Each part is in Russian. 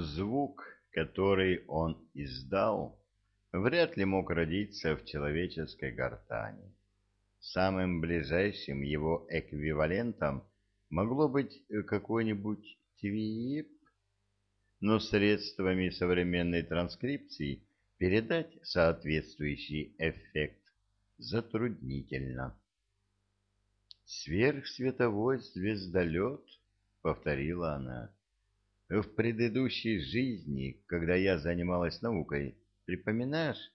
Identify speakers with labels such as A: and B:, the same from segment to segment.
A: Звук, который он издал, вряд ли мог родиться в человеческой гортани. Самым ближайшим его эквивалентом могло быть какой-нибудь твип, но средствами современной транскрипции передать соответствующий эффект затруднительно. «Сверхсветовой звездолет», — повторила она. В предыдущей жизни, когда я занималась наукой, припоминаешь?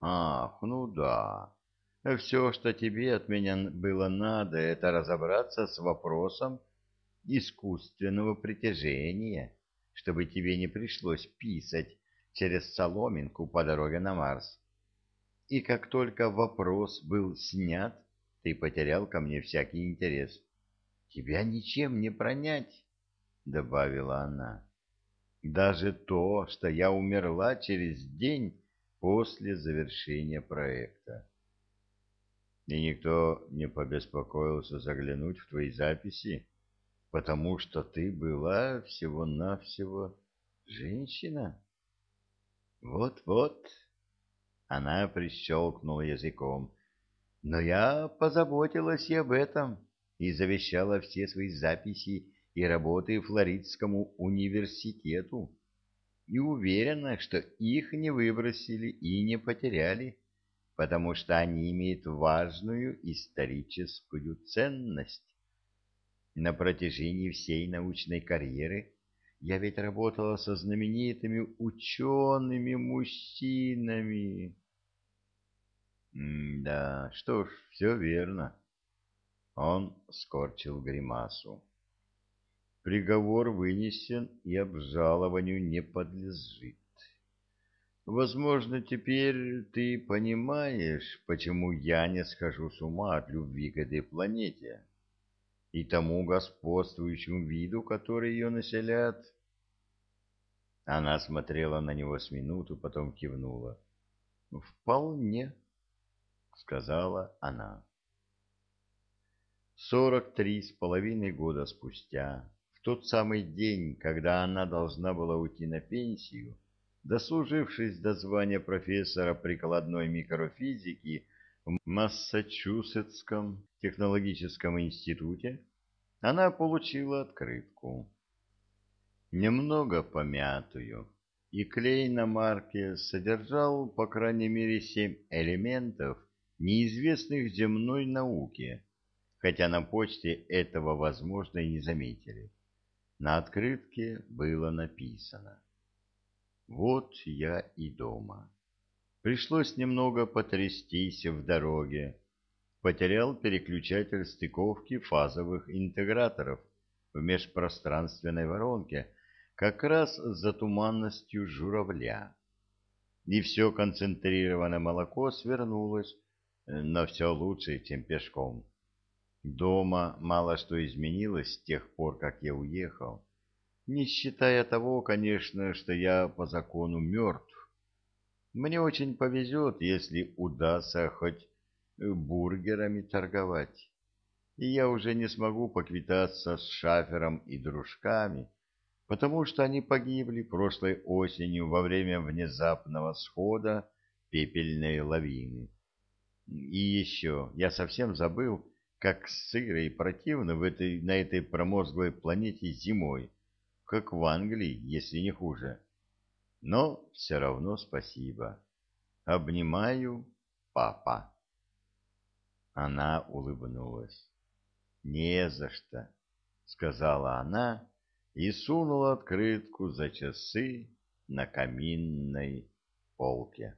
A: Ах, ну да. Все, что тебе от меня было надо, это разобраться с вопросом искусственного притяжения, чтобы тебе не пришлось писать через соломинку по дороге на Марс. И как только вопрос был снят, ты потерял ко мне всякий интерес. Тебя ничем не пронять. — добавила она. «Даже то, что я умерла через день после завершения проекта. И никто не побеспокоился заглянуть в твои записи, потому что ты была всего-навсего женщина?» «Вот-вот», — она прищелкнула языком, — «но я позаботилась и об этом, и завещала все свои записи и работы Флоридскому университету, и уверена, что их не выбросили и не потеряли, потому что они имеют важную историческую ценность. На протяжении всей научной карьеры я ведь работала со знаменитыми учеными-мужчинами. Да, что ж, все верно. Он скорчил гримасу. Приговор вынесен и обжалованию не подлежит. Возможно, теперь ты понимаешь, почему я не схожу с ума от любви к этой планете и тому господствующему виду, который ее населяет. Она смотрела на него с минуту, потом кивнула. «Вполне», — сказала она. Сорок три с половиной года спустя тот самый день, когда она должна была уйти на пенсию, дослужившись до звания профессора прикладной микрофизики в Массачусетском технологическом институте, она получила открытку. Немного помятую, и клей на марке содержал, по крайней мере, семь элементов, неизвестных земной науке, хотя на почте этого, возможно, и не заметили. На открытке было написано «Вот я и дома». Пришлось немного потрястись в дороге. Потерял переключатель стыковки фазовых интеграторов в межпространственной воронке как раз за туманностью журавля. И все концентрированное молоко свернулось, но все лучше, чем пешком. Дома мало что изменилось с тех пор, как я уехал, не считая того, конечно, что я по закону мертв. Мне очень повезет, если удастся хоть бургерами торговать, и я уже не смогу поквитаться с Шафером и дружками, потому что они погибли прошлой осенью во время внезапного схода пепельной лавины. И еще я совсем забыл, как сыро и противно в этой, на этой промозглой планете зимой, как в Англии, если не хуже. Но все равно спасибо. Обнимаю, папа. Она улыбнулась. «Не за что», — сказала она и сунула открытку за часы на каминной полке.